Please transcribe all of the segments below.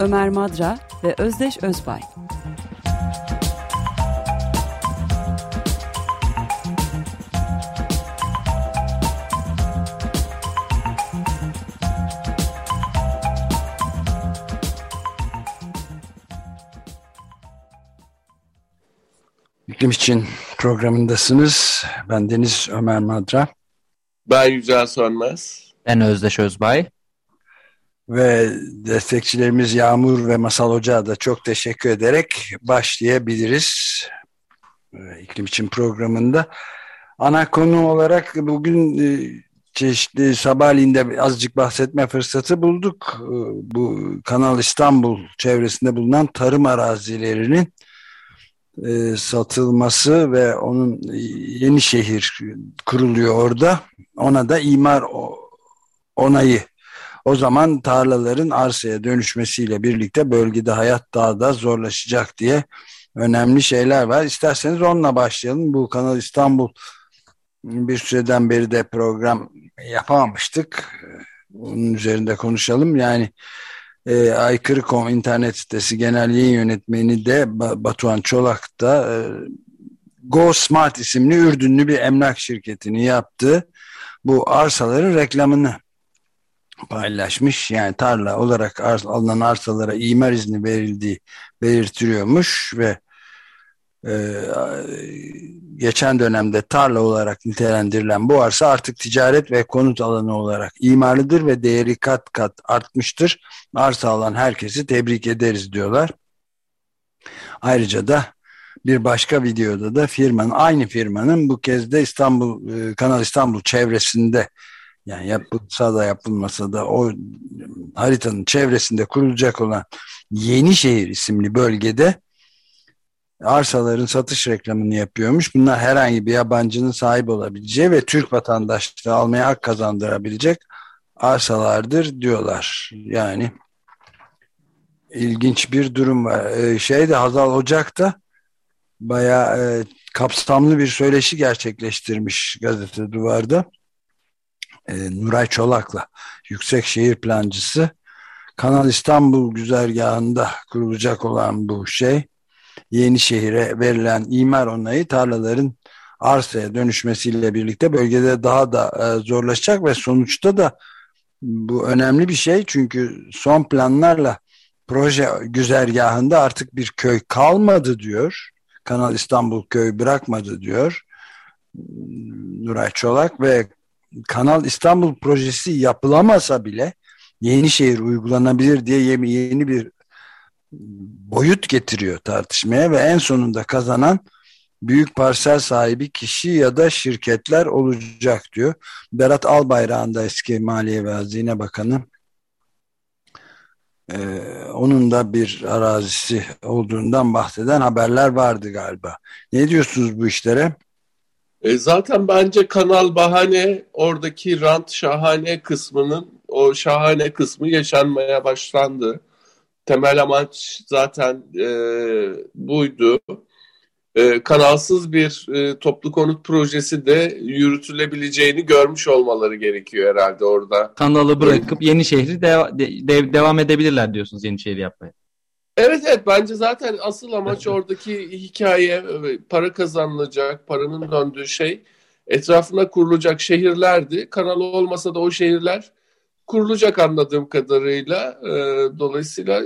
Ömer Madra ve Özdeş Özbay. İklim için programındasınız. Ben Deniz Ömer Madra. Ben Yücel Sönmez. Ben Özdeş Özbay. Ve destekçilerimiz Yağmur ve Masal Hoca'ya da çok teşekkür ederek başlayabiliriz. İklim için programında. Ana konu olarak bugün e, çeşitli sabahleyin azıcık bahsetme fırsatı bulduk. E, bu Kanal İstanbul çevresinde bulunan tarım arazilerinin e, satılması ve onun yeni şehir kuruluyor orada. Ona da imar onayı. O zaman tarlaların arsaya dönüşmesiyle birlikte bölgede hayat daha da zorlaşacak diye önemli şeyler var. İsterseniz onunla başlayalım. Bu Kanal İstanbul bir süreden beri de program yapamamıştık. Onun üzerinde konuşalım. Yani e, Aykırı.com internet sitesi genel yayın yönetmeni de Batuhan Çolak da e, Go Smart isimli Ürdünlü bir emlak şirketini yaptı. Bu arsaların reklamını paylaşmış. Yani tarla olarak ars alınan arsalara imar izni verildiği belirtiliyormuş ve e, geçen dönemde tarla olarak nitelendirilen bu arsa artık ticaret ve konut alanı olarak imarlıdır ve değeri kat kat artmıştır. Arsa alan herkesi tebrik ederiz diyorlar. Ayrıca da bir başka videoda da firmanın aynı firmanın bu kez de İstanbul e, Kanal İstanbul çevresinde yani yapılsa da yapılmasa da o haritanın çevresinde kurulacak olan Yenişehir isimli bölgede arsaların satış reklamını yapıyormuş. Bunlar herhangi bir yabancının sahip olabileceği ve Türk vatandaşlığı almaya hak kazandırabilecek arsalardır diyorlar. Yani ilginç bir durum var. Ee, şeyde Hazal Ocak'ta bayağı e, kapsamlı bir söyleşi gerçekleştirmiş gazete duvarda. E, Nuray Çolak'la yüksek şehir plancısı Kanal İstanbul güzergahında kurulacak olan bu şey yeni şehire verilen imar onayı tarlaların arsaya dönüşmesiyle birlikte bölgede daha da e, zorlaşacak ve sonuçta da bu önemli bir şey çünkü son planlarla proje güzergahında artık bir köy kalmadı diyor. Kanal İstanbul köyü bırakmadı diyor Nuray Çolak ve Kanal İstanbul projesi yapılamasa bile yeni şehir uygulanabilir diye yeni bir boyut getiriyor tartışmaya ve en sonunda kazanan büyük parsel sahibi kişi ya da şirketler olacak diyor. Berat Albayrak'ın da eski Maliye ve Hazine Bakanı ee, onun da bir arazisi olduğundan bahseden haberler vardı galiba. Ne diyorsunuz bu işlere? E zaten bence kanal bahane oradaki rant şahane kısmının o şahane kısmı yaşanmaya başlandı. Temel amaç zaten e, buydu. E, kanalsız bir e, toplu konut projesi de yürütülebileceğini görmüş olmaları gerekiyor herhalde orada. Kanalı bırakıp yeni şehri de, de, devam edebilirler diyorsunuz yeni şehri yapmaya. Evet evet bence zaten asıl amaç oradaki hikaye e, para kazanılacak, paranın döndüğü şey etrafına kurulacak şehirlerdi. Kanal olmasa da o şehirler kurulacak anladığım kadarıyla. E, dolayısıyla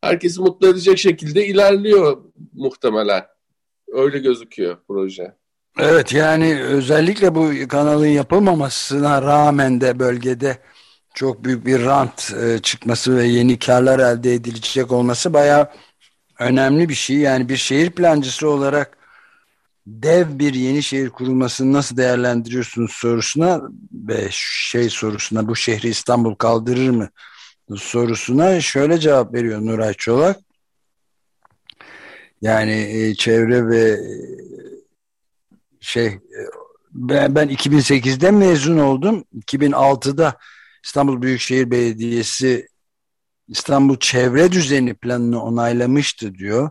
herkesi mutlu edecek şekilde ilerliyor muhtemelen. Öyle gözüküyor proje. Evet yani özellikle bu kanalın yapılmamasına rağmen de bölgede çok büyük bir rant e, çıkması ve yeni karlar elde edilecek olması bayağı önemli bir şey. Yani bir şehir plancısı olarak dev bir yeni şehir kurulmasını nasıl değerlendiriyorsunuz sorusuna ve şey sorusuna bu şehri İstanbul kaldırır mı sorusuna şöyle cevap veriyor Nuray Çolak. Yani e, çevre ve e, şey e, ben, ben 2008'de mezun oldum. 2006'da İstanbul Büyükşehir Belediyesi İstanbul Çevre Düzeni planını onaylamıştı diyor.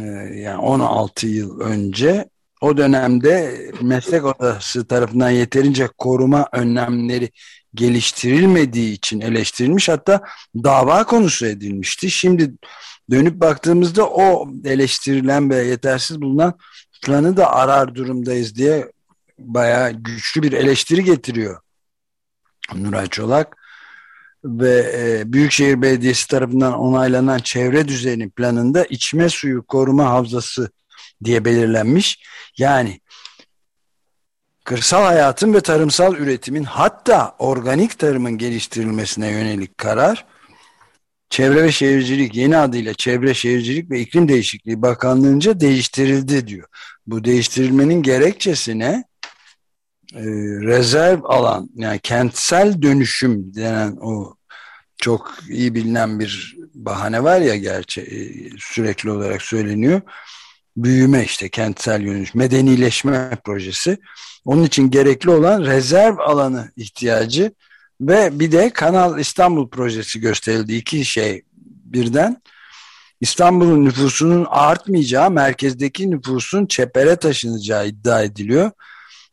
Ee, yani 16 yıl önce o dönemde meslek odası tarafından yeterince koruma önlemleri geliştirilmediği için eleştirilmiş hatta dava konusu edilmişti. Şimdi dönüp baktığımızda o eleştirilen ve yetersiz bulunan planı da arar durumdayız diye bayağı güçlü bir eleştiri getiriyor Nuray Çolak ve e, Büyükşehir Belediyesi tarafından onaylanan çevre düzeni planında içme suyu koruma havzası diye belirlenmiş. Yani kırsal hayatın ve tarımsal üretimin hatta organik tarımın geliştirilmesine yönelik karar Çevre ve Şehircilik yeni adıyla Çevre Şehircilik ve İklim Değişikliği Bakanlığı'nca değiştirildi diyor. Bu değiştirilmenin gerekçesine e, rezerv alan yani kentsel dönüşüm denen o çok iyi bilinen bir bahane var ya gerçi e, sürekli olarak söyleniyor. Büyüme işte kentsel dönüşüm, medenileşme projesi. Onun için gerekli olan rezerv alanı ihtiyacı ve bir de Kanal İstanbul projesi gösterildi. İki şey birden. İstanbul'un nüfusunun artmayacağı, merkezdeki nüfusun çepere taşınacağı iddia ediliyor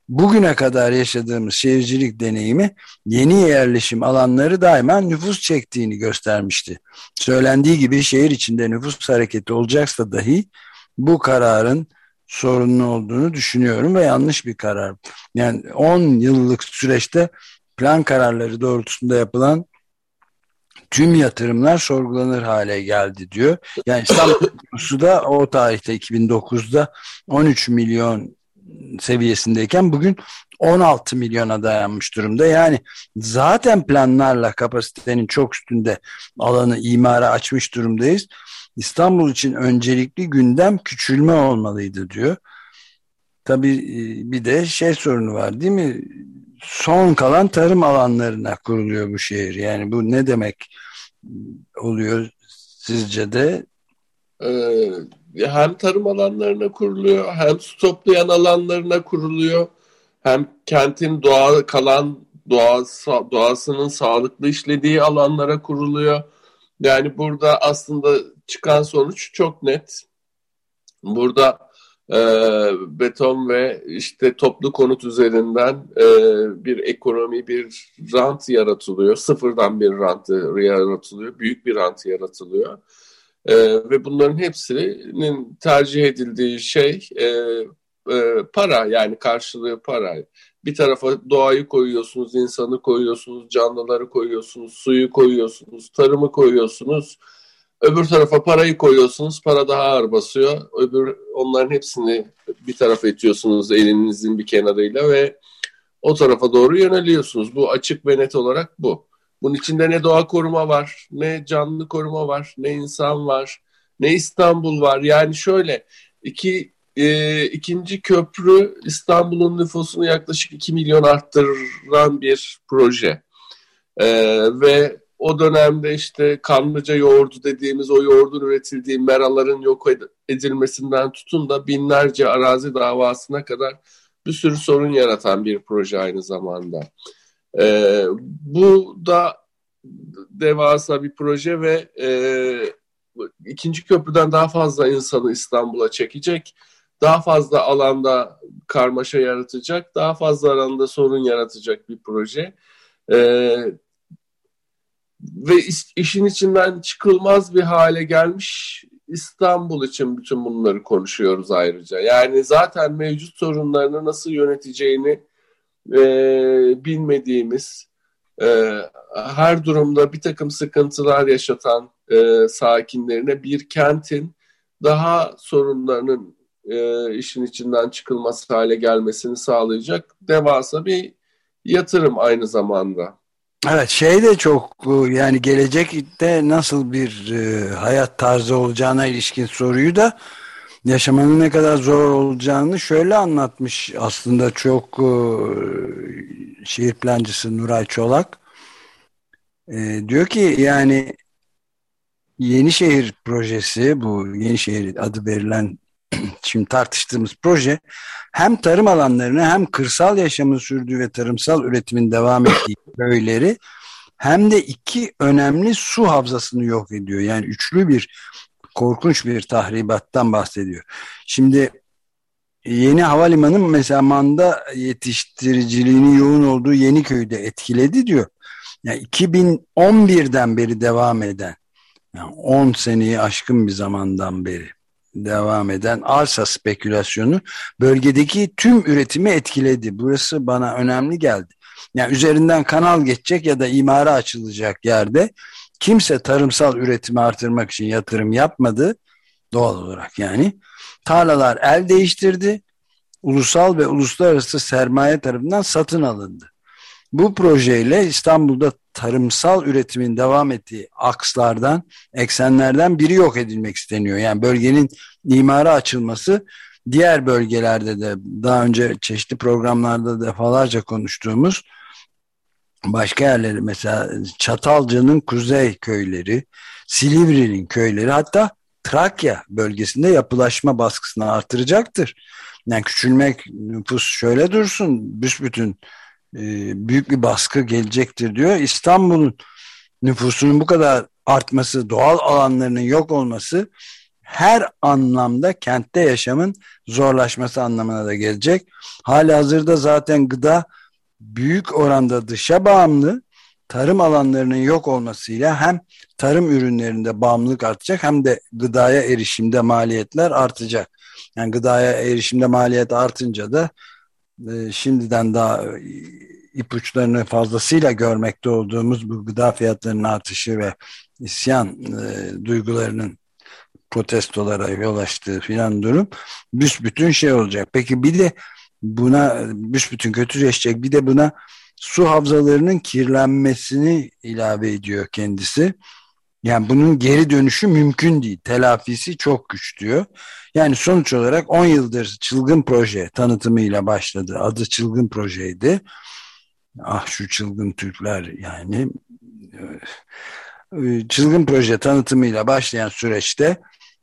bugüne kadar yaşadığımız şehircilik deneyimi yeni yerleşim alanları daima nüfus çektiğini göstermişti. Söylendiği gibi şehir içinde nüfus hareketi olacaksa dahi bu kararın sorunlu olduğunu düşünüyorum ve yanlış bir karar. Yani 10 yıllık süreçte plan kararları doğrultusunda yapılan tüm yatırımlar sorgulanır hale geldi diyor. Yani İstanbul da o tarihte 2009'da 13 milyon seviyesindeyken bugün 16 milyona dayanmış durumda. Yani zaten planlarla kapasitenin çok üstünde alanı imara açmış durumdayız. İstanbul için öncelikli gündem küçülme olmalıydı diyor. Tabii e, bir de şey sorunu var değil mi? Son kalan tarım alanlarına kuruluyor bu şehir. Yani bu ne demek oluyor sizce de? Ee, hem tarım alanlarına kuruluyor, hem su toplayan alanlarına kuruluyor, hem kentin doğa kalan doğa, doğasının sağlıklı işlediği alanlara kuruluyor. Yani burada aslında çıkan sonuç çok net. Burada e, beton ve işte toplu konut üzerinden e, bir ekonomi, bir rant yaratılıyor. Sıfırdan bir rant yaratılıyor. Büyük bir rant yaratılıyor. E, ve bunların hepsinin tercih edildiği şey e, e, para yani karşılığı para. Bir tarafa doğayı koyuyorsunuz, insanı koyuyorsunuz, canlıları koyuyorsunuz, suyu koyuyorsunuz, tarımı koyuyorsunuz. Öbür tarafa parayı koyuyorsunuz, para daha ağır basıyor. Öbür onların hepsini bir tarafa itiyorsunuz elinizin bir kenarıyla ve o tarafa doğru yöneliyorsunuz. Bu açık ve net olarak bu. Bunun içinde ne doğa koruma var, ne canlı koruma var, ne insan var, ne İstanbul var. Yani şöyle iki e, ikinci köprü İstanbul'un nüfusunu yaklaşık 2 milyon arttıran bir proje. E, ve o dönemde işte kanlıca yoğurdu dediğimiz o yoğurdun üretildiği meraların yok edilmesinden tutun da binlerce arazi davasına kadar bir sürü sorun yaratan bir proje aynı zamanda. E, bu da devasa bir proje ve e, ikinci köprüden daha fazla insanı İstanbul'a çekecek. Daha fazla alanda karmaşa yaratacak, daha fazla alanda sorun yaratacak bir proje. E, ve iş, işin içinden çıkılmaz bir hale gelmiş İstanbul için bütün bunları konuşuyoruz ayrıca. Yani zaten mevcut sorunlarını nasıl yöneteceğini e, bilmediğimiz, e, her durumda bir takım sıkıntılar yaşatan e, sakinlerine bir kentin daha sorunlarının e, işin içinden çıkılması hale gelmesini sağlayacak devasa bir yatırım aynı zamanda. Evet şey de çok yani gelecekte nasıl bir e, hayat tarzı olacağına ilişkin soruyu da yaşamanın ne kadar zor olacağını şöyle anlatmış aslında çok e, şehir plancısı Nuray Çolak. E, diyor ki yani Yenişehir projesi bu Yenişehir adı verilen şimdi tartıştığımız proje hem tarım alanlarını hem kırsal yaşamın sürdüğü ve tarımsal üretimin devam ettiği köyleri hem de iki önemli su havzasını yok ediyor. Yani üçlü bir korkunç bir tahribattan bahsediyor. Şimdi yeni havalimanı mesela manda yetiştiriciliğinin yoğun olduğu yeni köyde etkiledi diyor. Yani 2011'den beri devam eden yani 10 seneyi aşkın bir zamandan beri devam eden arsa spekülasyonu bölgedeki tüm üretimi etkiledi. Burası bana önemli geldi. Yani üzerinden kanal geçecek ya da imara açılacak yerde kimse tarımsal üretimi artırmak için yatırım yapmadı doğal olarak yani. Tarlalar el değiştirdi. Ulusal ve uluslararası sermaye tarafından satın alındı. Bu projeyle İstanbul'da tarımsal üretimin devam ettiği akslardan, eksenlerden biri yok edilmek isteniyor. Yani bölgenin imara açılması diğer bölgelerde de daha önce çeşitli programlarda defalarca konuştuğumuz başka yerleri mesela Çatalca'nın kuzey köyleri, Silivri'nin köyleri hatta Trakya bölgesinde yapılaşma baskısını artıracaktır. Yani küçülmek nüfus şöyle dursun büsbütün e, büyük bir baskı gelecektir diyor. İstanbul'un nüfusunun bu kadar artması, doğal alanlarının yok olması her anlamda kentte yaşamın zorlaşması anlamına da gelecek. Hali hazırda zaten gıda büyük oranda dışa bağımlı tarım alanlarının yok olmasıyla hem tarım ürünlerinde bağımlılık artacak hem de gıdaya erişimde maliyetler artacak. Yani gıdaya erişimde maliyet artınca da e, şimdiden daha e, ipuçlarını fazlasıyla görmekte olduğumuz bu gıda fiyatlarının artışı ve isyan e, duygularının protestolara yol açtığı filan durum büsbütün şey olacak. Peki bir de buna büsbütün kötüleşecek bir de buna su havzalarının kirlenmesini ilave ediyor kendisi. Yani bunun geri dönüşü mümkün değil. Telafisi çok güç diyor. Yani sonuç olarak 10 yıldır çılgın proje tanıtımıyla başladı. Adı çılgın projeydi. Ah şu çılgın Türkler yani. Ee, çılgın proje tanıtımıyla başlayan süreçte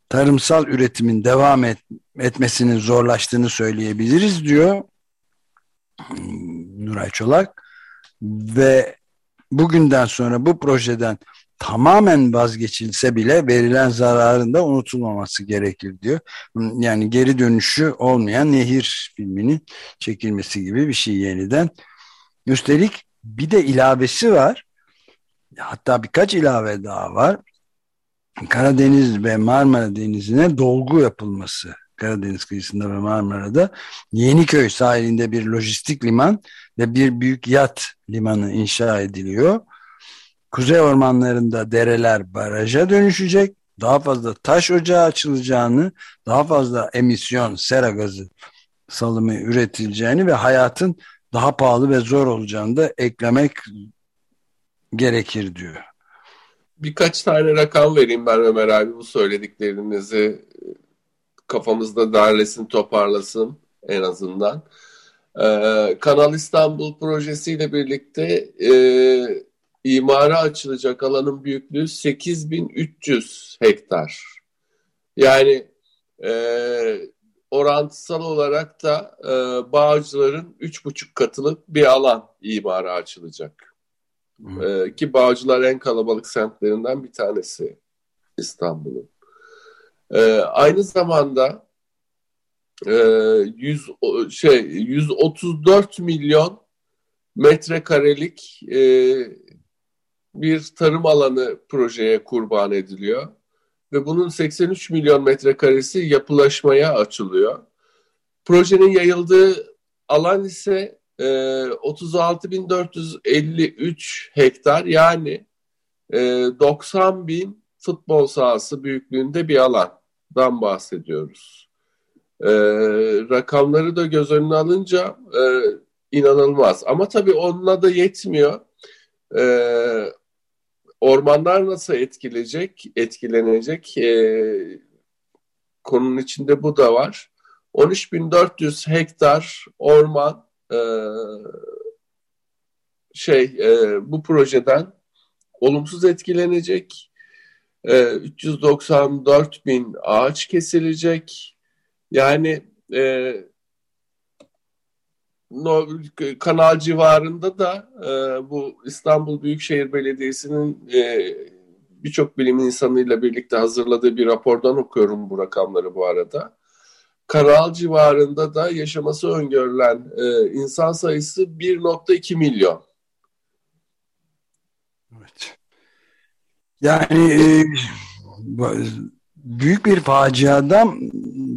tarımsal üretimin devam et, etmesinin zorlaştığını söyleyebiliriz diyor Nuray Çolak ve bugünden sonra bu projeden tamamen vazgeçilse bile verilen zararın da unutulmaması gerekir diyor. Yani geri dönüşü olmayan Nehir filminin çekilmesi gibi bir şey yeniden. Üstelik bir de ilavesi var. Hatta birkaç ilave daha var. Karadeniz ve Marmara Denizi'ne dolgu yapılması. Karadeniz kıyısında ve Marmara'da Yeniköy sahilinde bir lojistik liman ve bir büyük yat limanı inşa ediliyor. Kuzey ormanlarında dereler baraja dönüşecek. Daha fazla taş ocağı açılacağını, daha fazla emisyon, sera gazı salımı üretileceğini ve hayatın daha pahalı ve zor olacağını da eklemek gerekir diyor. Birkaç tane rakam vereyim ben Ömer abi bu söylediklerinizi kafamızda derlesin toparlasın en azından. Ee, Kanal İstanbul projesiyle birlikte e, imara açılacak alanın büyüklüğü 8300 hektar. Yani e, orantısal olarak da e, Bağcılar'ın 3,5 katılık bir alan imara açılacak. E, ki Bağcılar en kalabalık semtlerinden bir tanesi İstanbul'un. E, aynı zamanda e, 100 şey 134 milyon metrekarelik e, bir tarım alanı projeye kurban ediliyor ve bunun 83 milyon metrekaresi yapılaşmaya açılıyor. Projenin yayıldığı alan ise e, 36.453 hektar yani e, 90 bin futbol sahası büyüklüğünde bir alandan bahsediyoruz. E, rakamları da göz önüne alınca e, inanılmaz. Ama tabii onunla da yetmiyor. E, ormanlar nasıl etkileyecek, etkilenecek? E, konunun içinde bu da var. 13.400 hektar orman e, şey e, bu projeden olumsuz etkilenecek. E, 394 bin ağaç kesilecek. Yani e, kanal civarında da e, bu İstanbul Büyükşehir Belediyesi'nin e, birçok bilim insanıyla birlikte hazırladığı bir rapordan okuyorum bu rakamları bu arada. Kanal civarında da yaşaması öngörülen e, insan sayısı 1.2 milyon. Evet. Yani e, büyük bir faciadan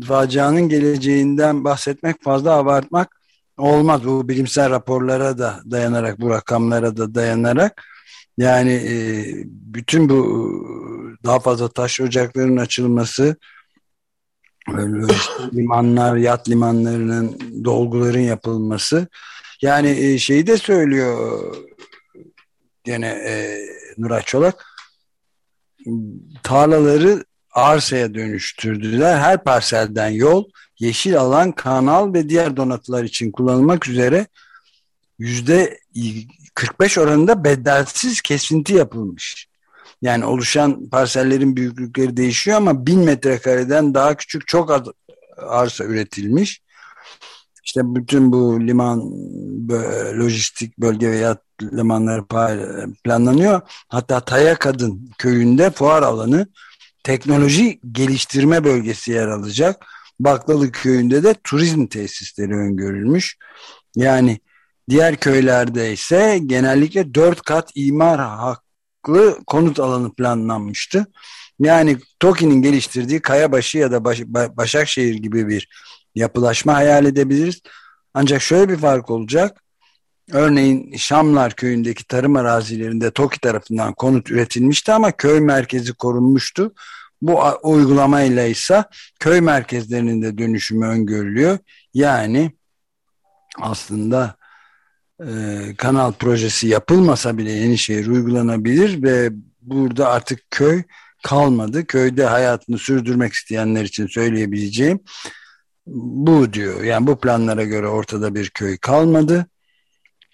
facianın geleceğinden bahsetmek fazla abartmak olmaz. Bu bilimsel raporlara da dayanarak bu rakamlara da dayanarak yani e, bütün bu daha fazla taş ocaklarının açılması limanlar, yat limanlarının dolguların yapılması yani e, şeyi de söylüyor gene e, Nuray Çolak tarlaları arsaya dönüştürdüler. Her parselden yol, yeşil alan, kanal ve diğer donatılar için kullanılmak üzere yüzde 45 oranında bedelsiz kesinti yapılmış. Yani oluşan parsellerin büyüklükleri değişiyor ama bin metrekareden daha küçük çok az arsa üretilmiş. İşte bütün bu liman, lojistik bölge veya limanları planlanıyor. Hatta Taya Kadın köyünde fuar alanı teknoloji geliştirme bölgesi yer alacak. Baklalı köyünde de turizm tesisleri öngörülmüş. Yani diğer köylerde ise genellikle dört kat imar haklı konut alanı planlanmıştı. Yani TOKİ'nin geliştirdiği Kayabaşı ya da Baş Başakşehir gibi bir yapılaşma hayal edebiliriz. Ancak şöyle bir fark olacak. Örneğin Şamlar köyündeki tarım arazilerinde TOKİ tarafından konut üretilmişti ama köy merkezi korunmuştu. Bu uygulamayla ise köy merkezlerinin de dönüşümü öngörülüyor. Yani aslında e, kanal projesi yapılmasa bile Yenişehir uygulanabilir ve burada artık köy kalmadı. Köyde hayatını sürdürmek isteyenler için söyleyebileceğim bu diyor. Yani bu planlara göre ortada bir köy kalmadı.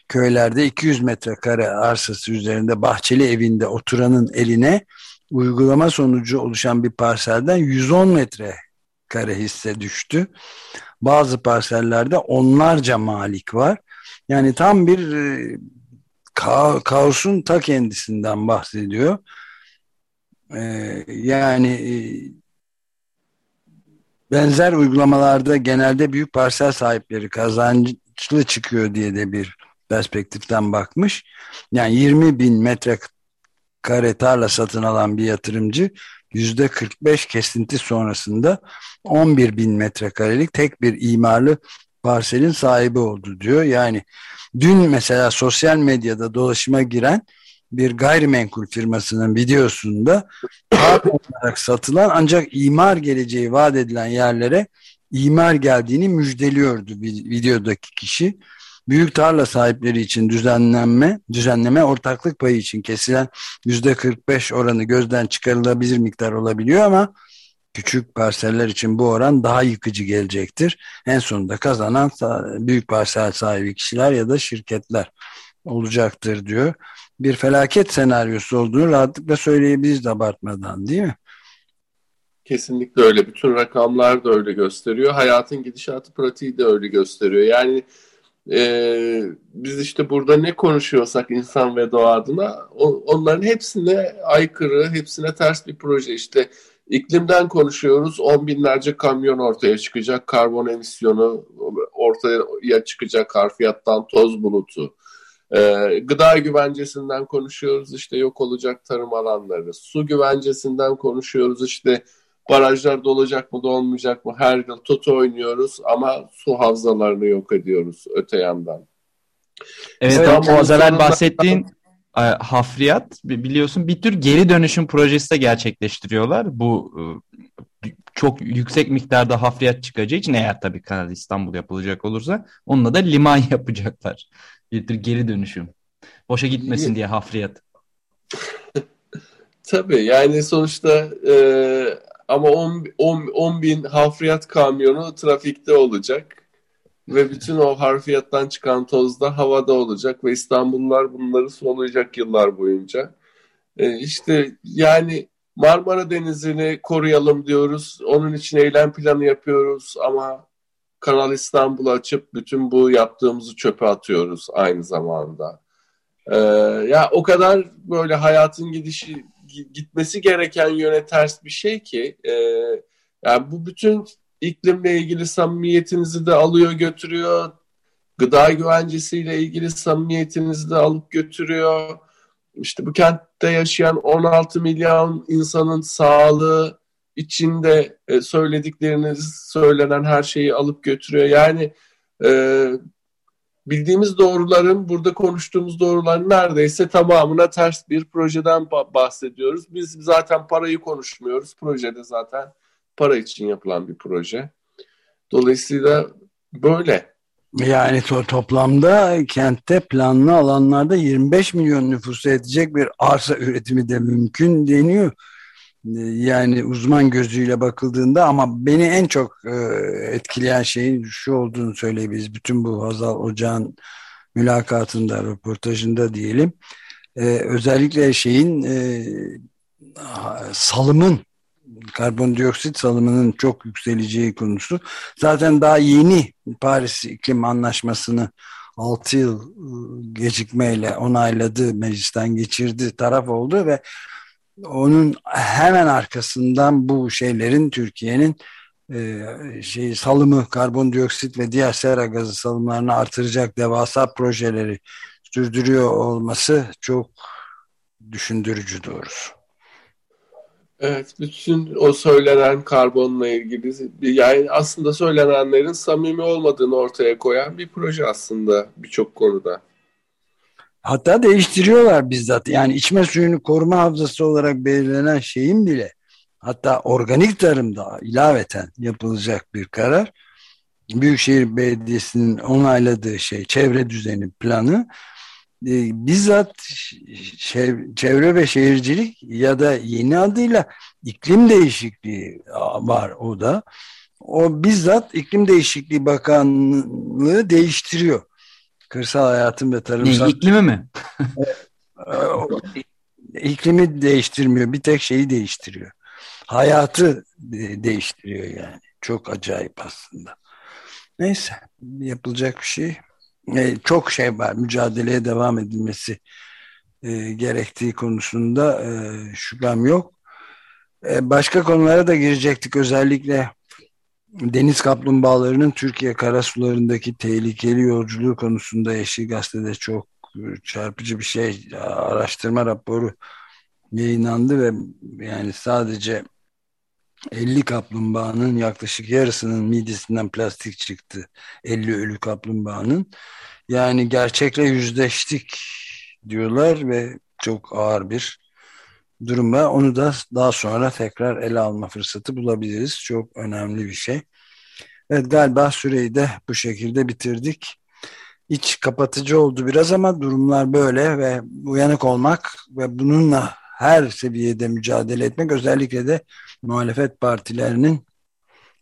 Köylerde 200 metrekare arsası üzerinde bahçeli evinde oturanın eline uygulama sonucu oluşan bir parselden 110 metre kare hisse düştü. Bazı parsellerde onlarca malik var. Yani tam bir e, ka kaosun ta kendisinden bahsediyor. E, yani e, benzer uygulamalarda genelde büyük parsel sahipleri kazançlı çıkıyor diye de bir perspektiften bakmış. Yani 20 bin metre kare tarla satın alan bir yatırımcı yüzde 45 kesinti sonrasında 11 bin metrekarelik tek bir imarlı parselin sahibi oldu diyor. Yani dün mesela sosyal medyada dolaşıma giren bir gayrimenkul firmasının videosunda olarak satılan ancak imar geleceği vaat edilen yerlere imar geldiğini müjdeliyordu videodaki kişi büyük tarla sahipleri için düzenlenme, düzenleme ortaklık payı için kesilen yüzde 45 oranı gözden çıkarılabilir miktar olabiliyor ama küçük parseller için bu oran daha yıkıcı gelecektir. En sonunda kazanan büyük parsel sahibi kişiler ya da şirketler olacaktır diyor. Bir felaket senaryosu olduğunu rahatlıkla söyleyebiliriz abartmadan değil mi? Kesinlikle öyle. Bütün rakamlar da öyle gösteriyor. Hayatın gidişatı pratiği de öyle gösteriyor. Yani e, biz işte burada ne konuşuyorsak insan ve doğa adına onların hepsine aykırı, hepsine ters bir proje. İşte iklimden konuşuyoruz, on binlerce kamyon ortaya çıkacak, karbon emisyonu ortaya çıkacak, harfiyattan toz bulutu. Ee, gıda güvencesinden konuşuyoruz işte yok olacak tarım alanları. Su güvencesinden konuşuyoruz işte Barajlar dolacak mı dolmayacak mı her yıl toto oynuyoruz ama su havzalarını yok ediyoruz öte yandan. Evet İstanbul o az evvel bahsettiğin hafriyat biliyorsun bir tür geri dönüşüm projesi de gerçekleştiriyorlar. Bu e, çok yüksek miktarda hafriyat çıkacağı için eğer tabii Kanal İstanbul yapılacak olursa onunla da liman yapacaklar. Bir tür geri dönüşüm. Boşa gitmesin diye hafriyat. Tabii yani sonuçta e, ama 10, 10, 10 bin harfiyat kamyonu trafikte olacak. Ve bütün o harfiyattan çıkan toz da havada olacak. Ve İstanbullular bunları soluyacak yıllar boyunca. E işte yani Marmara Denizi'ni koruyalım diyoruz. Onun için eylem planı yapıyoruz ama Kanal İstanbul'u açıp bütün bu yaptığımızı çöpe atıyoruz aynı zamanda. Ee, ya o kadar böyle hayatın gidişi gitmesi gereken yöne ters bir şey ki e, yani bu bütün iklimle ilgili samimiyetinizi de alıyor götürüyor. Gıda güvencesiyle ilgili samimiyetinizi de alıp götürüyor. İşte bu kentte yaşayan 16 milyon insanın sağlığı içinde e, söyledikleriniz söylenen her şeyi alıp götürüyor. Yani e, bildiğimiz doğruların burada konuştuğumuz doğruların neredeyse tamamına ters bir projeden bahsediyoruz. Biz zaten parayı konuşmuyoruz. Projede zaten para için yapılan bir proje. Dolayısıyla böyle. Yani to toplamda kentte planlı alanlarda 25 milyon nüfusu edecek bir arsa üretimi de mümkün deniyor. Yani uzman gözüyle bakıldığında ama beni en çok e, etkileyen şeyin şu olduğunu söyleyebiliriz. Bütün bu Hazal Ocağ'ın mülakatında, röportajında diyelim. E, özellikle şeyin e, salımın karbondioksit salımının çok yükseleceği konusu. Zaten daha yeni Paris İklim Anlaşması'nı 6 yıl ıı, gecikmeyle onayladı, meclisten geçirdi taraf oldu ve onun hemen arkasından bu şeylerin Türkiye'nin e, şey salımı karbondioksit ve diğer sera gazı salımlarını artıracak devasa projeleri sürdürüyor olması çok düşündürücü doğrusu. Evet, bütün o söylenen karbonla ilgili yani aslında söylenenlerin samimi olmadığını ortaya koyan bir proje aslında birçok konuda. Hatta değiştiriyorlar bizzat. Yani içme suyunu koruma havzası olarak belirlenen şeyin bile hatta organik tarımda ilaveten yapılacak bir karar. Büyükşehir Belediyesi'nin onayladığı şey çevre düzeni planı e, bizzat çevre ve şehircilik ya da yeni adıyla iklim değişikliği var o da. O bizzat iklim değişikliği bakanlığı değiştiriyor. Kırsal hayatın ve tarımsal... Ne, iklimi mi? İklimi değiştirmiyor. Bir tek şeyi değiştiriyor. Hayatı değiştiriyor yani. Çok acayip aslında. Neyse yapılacak bir şey. E, çok şey var. Mücadeleye devam edilmesi e, gerektiği konusunda e, şüphem yok. E, başka konulara da girecektik. Özellikle deniz kaplumbağalarının Türkiye karasularındaki tehlikeli yolculuğu konusunda Yeşil Gazete'de çok çarpıcı bir şey araştırma raporu yayınlandı ve yani sadece 50 kaplumbağanın yaklaşık yarısının midesinden plastik çıktı. 50 ölü kaplumbağanın. Yani gerçekle yüzleştik diyorlar ve çok ağır bir durum var. Onu da daha sonra tekrar ele alma fırsatı bulabiliriz. Çok önemli bir şey. Evet galiba süreyi de bu şekilde bitirdik. İç kapatıcı oldu biraz ama durumlar böyle ve uyanık olmak ve bununla her seviyede mücadele etmek özellikle de muhalefet partilerinin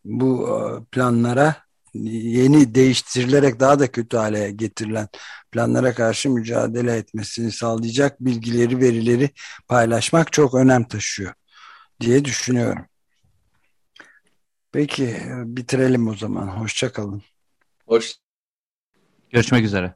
bu e, planlara yeni değiştirilerek daha da kötü hale getirilen planlara karşı mücadele etmesini sağlayacak bilgileri, verileri paylaşmak çok önem taşıyor diye düşünüyorum. Peki e, bitirelim o zaman. Hoşçakalın. Hoş. Görüşmek üzere.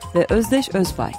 ve Özdeş Özbay.